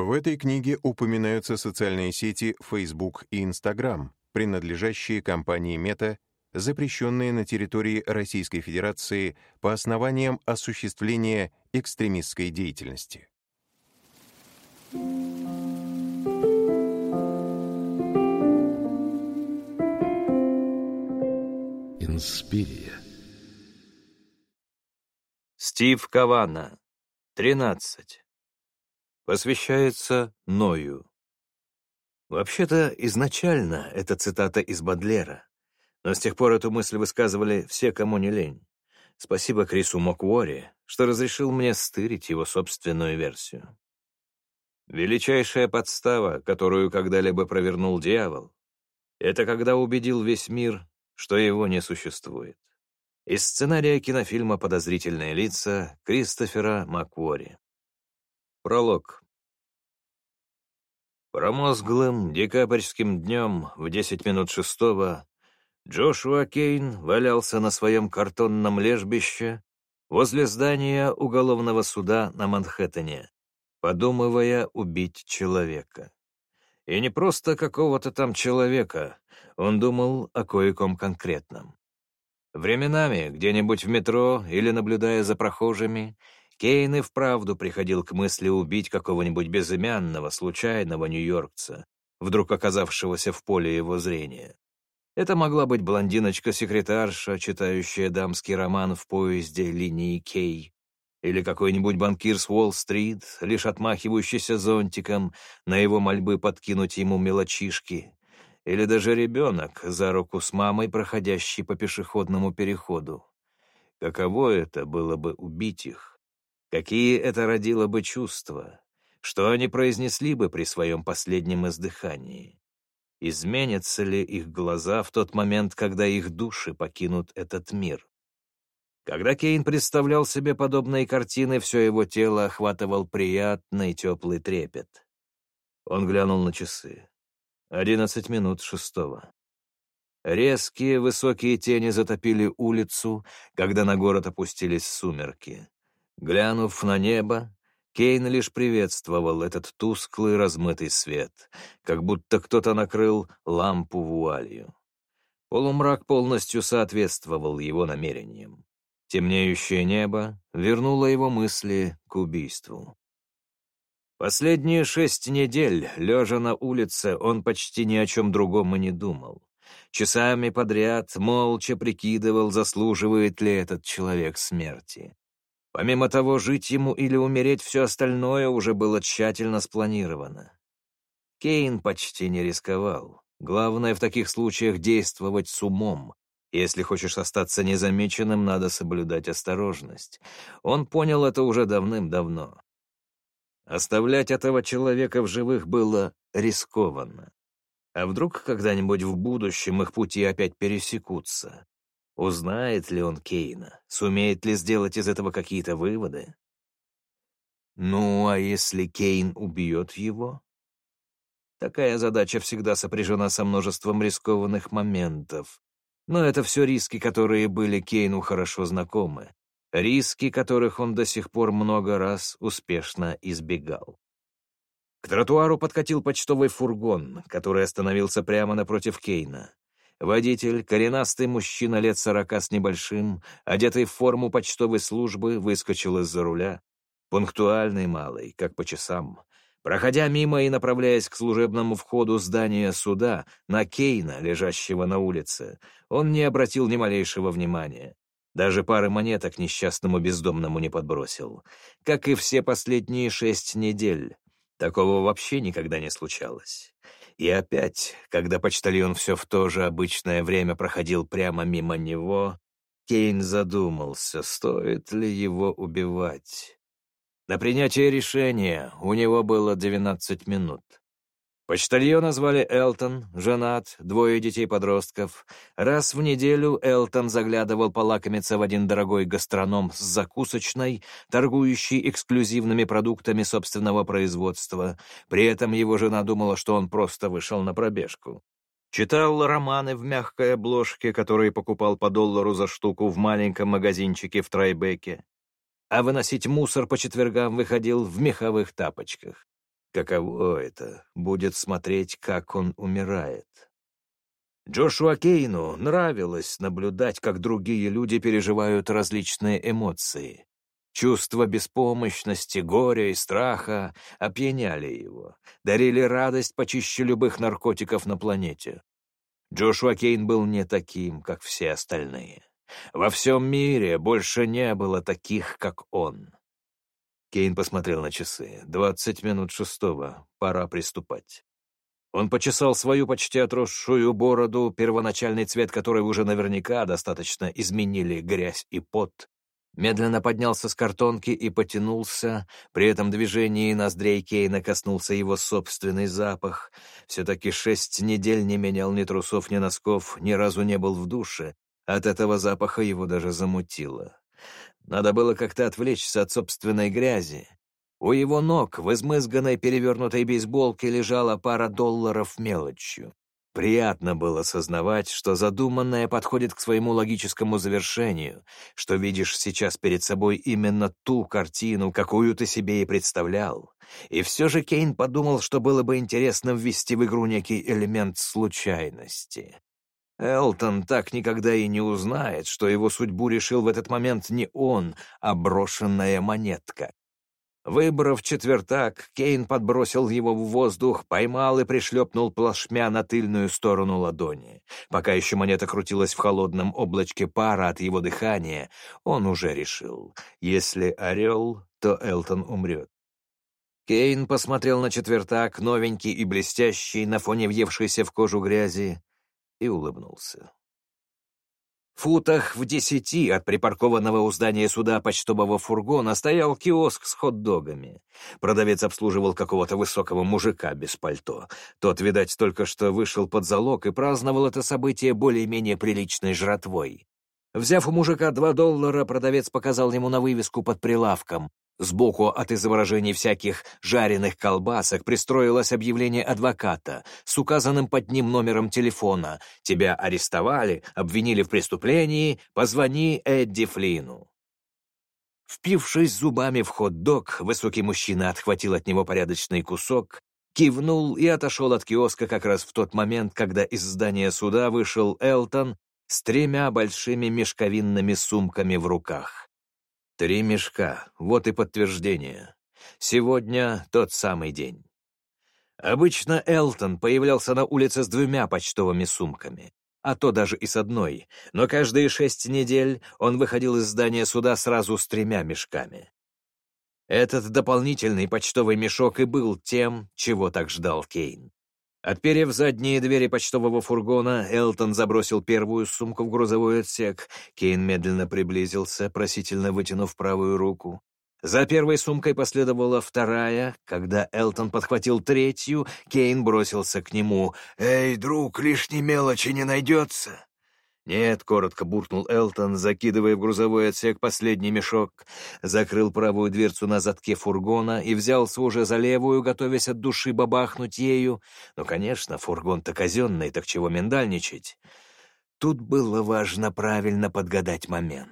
В этой книге упоминаются социальные сети Facebook и Instagram, принадлежащие компании Meta, запрещенные на территории Российской Федерации по основаниям осуществления экстремистской деятельности. Инспирия. Стив Кавана, 13. Посвящается Ною. Вообще-то, изначально это цитата из Бадлера, но с тех пор эту мысль высказывали все, кому не лень. Спасибо Крису Моквори, что разрешил мне стырить его собственную версию. Величайшая подстава, которую когда-либо провернул дьявол, это когда убедил весь мир, что его не существует. Из сценария кинофильма «Подозрительные лица» Кристофера Маквори. Пролог. Промозглым декабрьским днем в десять минут шестого Джошуа Кейн валялся на своем картонном лежбище возле здания уголовного суда на Манхэттене, подумывая убить человека. И не просто какого-то там человека, он думал о кое-ком конкретном. Временами, где-нибудь в метро или наблюдая за прохожими, Кейн и вправду приходил к мысли убить какого-нибудь безымянного, случайного нью-йоркца, вдруг оказавшегося в поле его зрения. Это могла быть блондиночка-секретарша, читающая дамский роман в поезде линии Кей, или какой-нибудь банкир с Уолл-стрит, лишь отмахивающийся зонтиком на его мольбы подкинуть ему мелочишки, или даже ребенок за руку с мамой, проходящий по пешеходному переходу. Каково это было бы убить их? Какие это родило бы чувства? Что они произнесли бы при своем последнем издыхании? Изменятся ли их глаза в тот момент, когда их души покинут этот мир? Когда Кейн представлял себе подобные картины, все его тело охватывал приятный теплый трепет. Он глянул на часы. Одиннадцать минут шестого. Резкие высокие тени затопили улицу, когда на город опустились сумерки. Глянув на небо, Кейн лишь приветствовал этот тусклый размытый свет, как будто кто-то накрыл лампу вуалью. Полумрак полностью соответствовал его намерениям. Темнеющее небо вернуло его мысли к убийству. Последние шесть недель, лежа на улице, он почти ни о чем другом и не думал. Часами подряд молча прикидывал, заслуживает ли этот человек смерти. Помимо того, жить ему или умереть, все остальное уже было тщательно спланировано. Кейн почти не рисковал. Главное в таких случаях действовать с умом, если хочешь остаться незамеченным, надо соблюдать осторожность. Он понял это уже давным-давно. Оставлять этого человека в живых было рискованно. А вдруг когда-нибудь в будущем их пути опять пересекутся? Узнает ли он Кейна? Сумеет ли сделать из этого какие-то выводы? Ну, а если Кейн убьет его? Такая задача всегда сопряжена со множеством рискованных моментов. Но это все риски, которые были Кейну хорошо знакомы. Риски, которых он до сих пор много раз успешно избегал. К тротуару подкатил почтовый фургон, который остановился прямо напротив Кейна. Водитель, коренастый мужчина лет сорока с небольшим, одетый в форму почтовой службы, выскочил из-за руля. Пунктуальный малый, как по часам. Проходя мимо и направляясь к служебному входу здания суда, на Кейна, лежащего на улице, он не обратил ни малейшего внимания. Даже пары монеток несчастному бездомному не подбросил. Как и все последние шесть недель. Такого вообще никогда не случалось. И опять, когда почтальон все в то же обычное время проходил прямо мимо него, Кейн задумался, стоит ли его убивать. На принятие решения у него было 12 минут. Почтальона звали Элтон, женат, двое детей-подростков. Раз в неделю Элтон заглядывал полакомиться в один дорогой гастроном с закусочной, торгующий эксклюзивными продуктами собственного производства. При этом его жена думала, что он просто вышел на пробежку. Читал романы в мягкой обложке, которые покупал по доллару за штуку в маленьком магазинчике в Трайбеке а выносить мусор по четвергам выходил в меховых тапочках. Каково это будет смотреть, как он умирает? Джошуа Кейну нравилось наблюдать, как другие люди переживают различные эмоции. Чувства беспомощности, горя и страха опьяняли его, дарили радость почище любых наркотиков на планете. Джошуа Кейн был не таким, как все остальные. Во всем мире больше не было таких, как он. Кейн посмотрел на часы. «Двадцать минут шестого. Пора приступать». Он почесал свою почти отросшую бороду, первоначальный цвет которой уже наверняка достаточно изменили грязь и пот, медленно поднялся с картонки и потянулся. При этом движении ноздрей Кейна коснулся его собственный запах. Все-таки шесть недель не менял ни трусов, ни носков, ни разу не был в душе. От этого запаха его даже замутило. Надо было как-то отвлечься от собственной грязи. У его ног в измызганной перевернутой бейсболке лежала пара долларов мелочью. Приятно было сознавать, что задуманное подходит к своему логическому завершению, что видишь сейчас перед собой именно ту картину, какую ты себе и представлял. И все же Кейн подумал, что было бы интересно ввести в игру некий элемент случайности. Элтон так никогда и не узнает, что его судьбу решил в этот момент не он, а брошенная монетка. Выбрав четвертак, Кейн подбросил его в воздух, поймал и пришлепнул плашмя на тыльную сторону ладони. Пока еще монета крутилась в холодном облачке пара от его дыхания, он уже решил, если орел, то Элтон умрет. Кейн посмотрел на четвертак, новенький и блестящий, на фоне въевшейся в кожу грязи, и улыбнулся футах в десяти от припаркованного у здания суда почтового фургона стоял киоск с хот-догами. Продавец обслуживал какого-то высокого мужика без пальто. Тот, видать, только что вышел под залог и праздновал это событие более-менее приличной жратвой. Взяв у мужика два доллара, продавец показал ему на вывеску под прилавком. Сбоку от изображений всяких жареных колбасок пристроилось объявление адвоката с указанным под ним номером телефона. «Тебя арестовали, обвинили в преступлении, позвони Эдди Флину». Впившись зубами в хот-дог, высокий мужчина отхватил от него порядочный кусок, кивнул и отошел от киоска как раз в тот момент, когда из здания суда вышел Элтон с тремя большими мешковинными сумками в руках. Три мешка, вот и подтверждение. Сегодня тот самый день. Обычно Элтон появлялся на улице с двумя почтовыми сумками, а то даже и с одной, но каждые шесть недель он выходил из здания суда сразу с тремя мешками. Этот дополнительный почтовый мешок и был тем, чего так ждал Кейн. Отперев задние двери почтового фургона, Элтон забросил первую сумку в грузовой отсек. Кейн медленно приблизился, просительно вытянув правую руку. За первой сумкой последовала вторая. Когда Элтон подхватил третью, Кейн бросился к нему. «Эй, друг, лишней мелочи не найдется?» «Нет», — коротко буркнул Элтон, закидывая в грузовой отсек последний мешок, закрыл правую дверцу на задке фургона и взялся уже за левую, готовясь от души бабахнуть ею. Ну, конечно, фургон-то казенный, так чего миндальничать? Тут было важно правильно подгадать момент.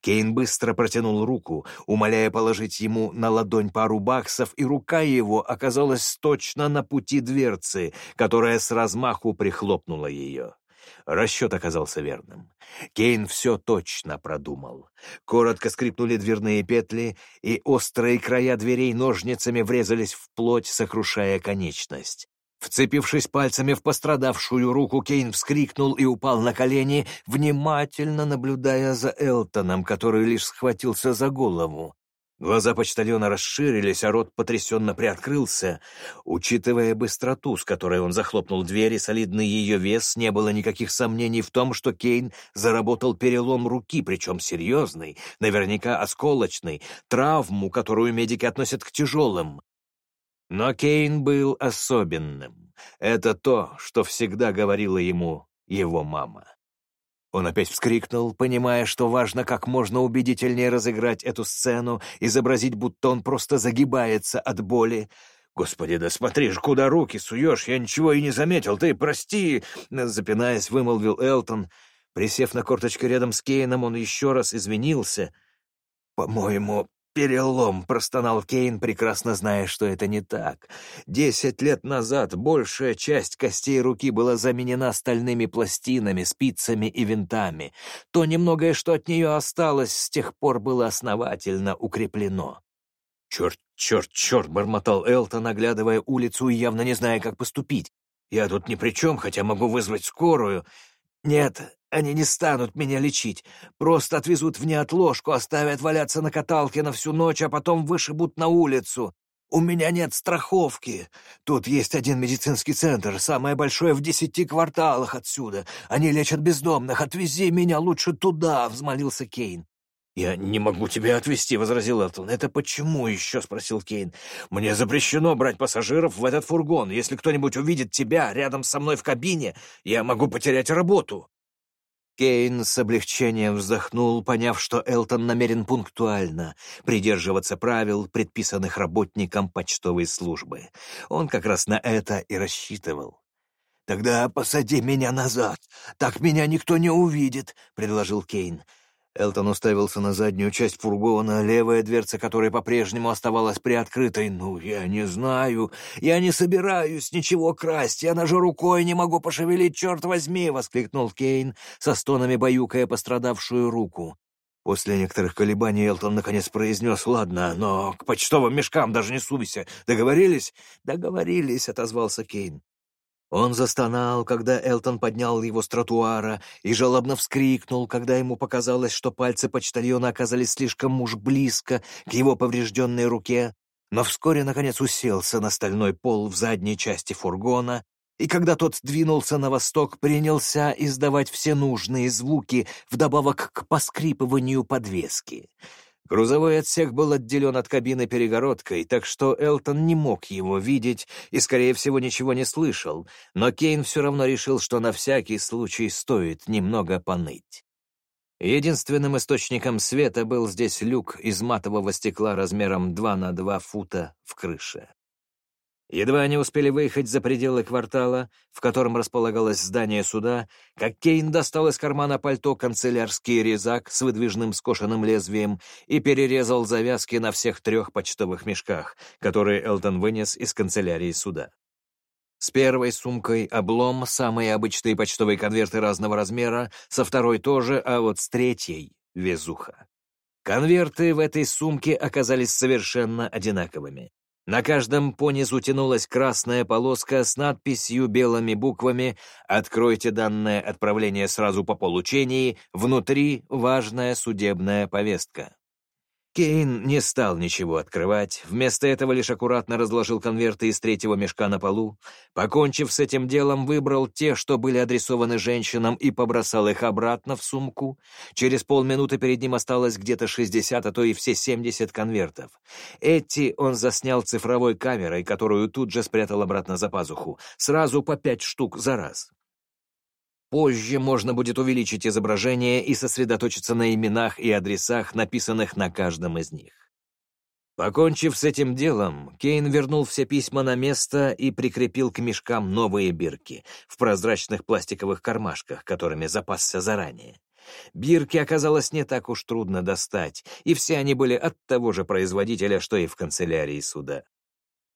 Кейн быстро протянул руку, умоляя положить ему на ладонь пару баксов, и рука его оказалась точно на пути дверцы, которая с размаху прихлопнула ее. Расчет оказался верным. Кейн все точно продумал. Коротко скрипнули дверные петли, и острые края дверей ножницами врезались в плоть, сокрушая конечность. Вцепившись пальцами в пострадавшую руку, Кейн вскрикнул и упал на колени, внимательно наблюдая за Элтоном, который лишь схватился за голову. Глаза почтальона расширились, а рот потрясенно приоткрылся. Учитывая быстроту, с которой он захлопнул дверь и солидный ее вес, не было никаких сомнений в том, что Кейн заработал перелом руки, причем серьезный, наверняка осколочный, травму, которую медики относят к тяжелым. Но Кейн был особенным. Это то, что всегда говорила ему его мама. Он опять вскрикнул, понимая, что важно как можно убедительнее разыграть эту сцену, изобразить, будто он просто загибается от боли. «Господи, да смотри ж, куда руки суешь, я ничего и не заметил, ты прости!» Запинаясь, вымолвил Элтон. Присев на корточке рядом с Кейном, он еще раз извинился. «По-моему, перелом», — простонал Кейн, прекрасно зная, что это не так. Десять лет назад большая часть костей руки была заменена стальными пластинами, спицами и винтами. То немногое, что от нее осталось, с тех пор было основательно укреплено. «Черт, черт, черт!» — бормотал Элтон, оглядывая улицу и явно не зная, как поступить. «Я тут ни при чем, хотя могу вызвать скорую. Нет, они не станут меня лечить. Просто отвезут в неотложку, оставят валяться на каталке на всю ночь, а потом вышибут на улицу. У меня нет страховки. Тут есть один медицинский центр, самое большое в десяти кварталах отсюда. Они лечат бездомных. Отвези меня лучше туда, — взмолился Кейн. «Я не могу тебя отвезти», — возразил Элтон. «Это почему еще?» — спросил Кейн. «Мне запрещено брать пассажиров в этот фургон. Если кто-нибудь увидит тебя рядом со мной в кабине, я могу потерять работу». Кейн с облегчением вздохнул, поняв, что Элтон намерен пунктуально придерживаться правил, предписанных работникам почтовой службы. Он как раз на это и рассчитывал. «Тогда посади меня назад, так меня никто не увидит», — предложил Кейн. Элтон уставился на заднюю часть фургона, левая дверца которой по-прежнему оставалась приоткрытой. «Ну, я не знаю. Я не собираюсь ничего красть. Я даже рукой не могу пошевелить, черт возьми!» — воскликнул Кейн, со стонами баюкая пострадавшую руку. После некоторых колебаний Элтон наконец произнес «Ладно, но к почтовым мешкам даже не суйся. Договорились?» «Договорились», — отозвался Кейн. Он застонал, когда Элтон поднял его с тротуара, и жалобно вскрикнул, когда ему показалось, что пальцы почтальона оказались слишком уж близко к его поврежденной руке, но вскоре, наконец, уселся на стальной пол в задней части фургона, и когда тот двинулся на восток, принялся издавать все нужные звуки вдобавок к поскрипыванию подвески — Грузовой отсек был отделен от кабины перегородкой, так что Элтон не мог его видеть и, скорее всего, ничего не слышал, но Кейн все равно решил, что на всякий случай стоит немного поныть. Единственным источником света был здесь люк из матового стекла размером 2 на 2 фута в крыше. Едва они успели выехать за пределы квартала, в котором располагалось здание суда, как Кейн достал из кармана пальто канцелярский резак с выдвижным скошенным лезвием и перерезал завязки на всех трех почтовых мешках, которые Элтон вынес из канцелярии суда. С первой сумкой облом, самые обычные почтовые конверты разного размера, со второй тоже, а вот с третьей — везуха. Конверты в этой сумке оказались совершенно одинаковыми. На каждом понизу тянулась красная полоска с надписью белыми буквами «Откройте данное отправление сразу по получении, внутри важная судебная повестка». Кейн не стал ничего открывать, вместо этого лишь аккуратно разложил конверты из третьего мешка на полу, покончив с этим делом, выбрал те, что были адресованы женщинам, и побросал их обратно в сумку. Через полминуты перед ним осталось где-то 60, а то и все 70 конвертов. Эти он заснял цифровой камерой, которую тут же спрятал обратно за пазуху, сразу по пять штук за раз. Позже можно будет увеличить изображение и сосредоточиться на именах и адресах, написанных на каждом из них. Покончив с этим делом, Кейн вернул все письма на место и прикрепил к мешкам новые бирки в прозрачных пластиковых кармашках, которыми запасся заранее. Бирки оказалось не так уж трудно достать, и все они были от того же производителя, что и в канцелярии суда.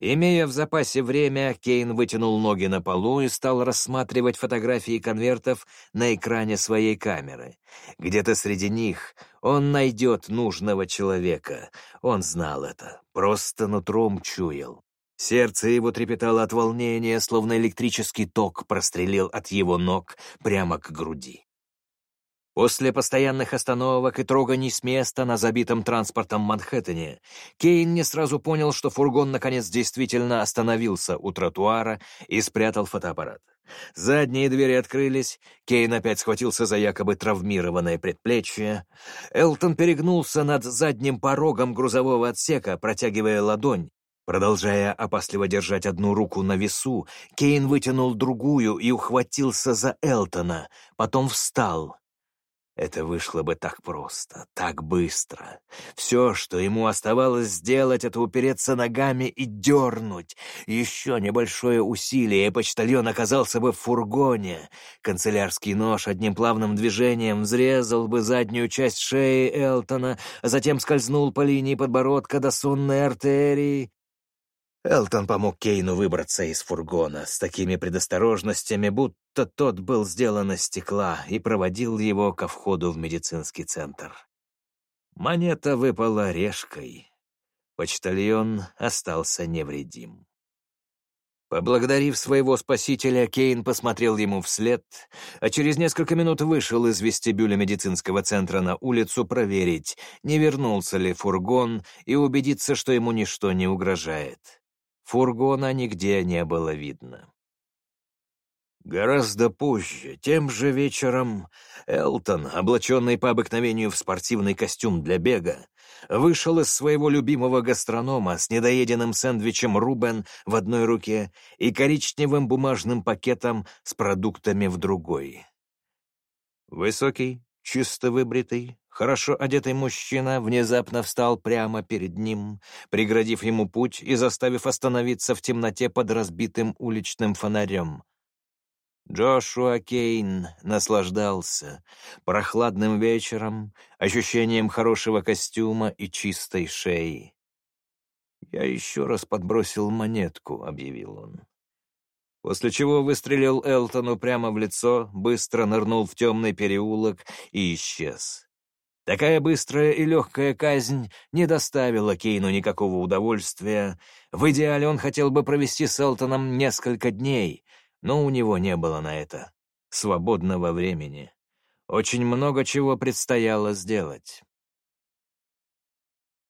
Имея в запасе время, Кейн вытянул ноги на полу и стал рассматривать фотографии конвертов на экране своей камеры. Где-то среди них он найдет нужного человека. Он знал это, просто нутром чуял. Сердце его трепетало от волнения, словно электрический ток прострелил от его ног прямо к груди. После постоянных остановок и троганий с места на забитом транспортом Манхэттене, Кейн не сразу понял, что фургон наконец действительно остановился у тротуара и спрятал фотоаппарат. Задние двери открылись, Кейн опять схватился за якобы травмированное предплечье. Элтон перегнулся над задним порогом грузового отсека, протягивая ладонь. Продолжая опасливо держать одну руку на весу, Кейн вытянул другую и ухватился за Элтона, потом встал — Это вышло бы так просто, так быстро. Все, что ему оставалось сделать, это упереться ногами и дернуть. Еще небольшое усилие, и почтальон оказался бы в фургоне. Канцелярский нож одним плавным движением взрезал бы заднюю часть шеи Элтона, а затем скользнул по линии подбородка до сонной артерии. Элтон помог Кейну выбраться из фургона с такими предосторожностями, будто тот был сделан из стекла, и проводил его ко входу в медицинский центр. Монета выпала решкой. Почтальон остался невредим. Поблагодарив своего спасителя, Кейн посмотрел ему вслед, а через несколько минут вышел из вестибюля медицинского центра на улицу проверить, не вернулся ли фургон и убедиться, что ему ничто не угрожает. Фургона нигде не было видно. Гораздо позже, тем же вечером, Элтон, облаченный по обыкновению в спортивный костюм для бега, вышел из своего любимого гастронома с недоеденным сэндвичем Рубен в одной руке и коричневым бумажным пакетом с продуктами в другой. Высокий, чисто выбритый, Хорошо одетый мужчина внезапно встал прямо перед ним, преградив ему путь и заставив остановиться в темноте под разбитым уличным фонарем. Джошуа Кейн наслаждался прохладным вечером, ощущением хорошего костюма и чистой шеи. «Я еще раз подбросил монетку», — объявил он. После чего выстрелил Элтону прямо в лицо, быстро нырнул в темный переулок и исчез. Такая быстрая и легкая казнь не доставила Кейну никакого удовольствия. В идеале он хотел бы провести с Элтоном несколько дней, но у него не было на это свободного времени. Очень много чего предстояло сделать.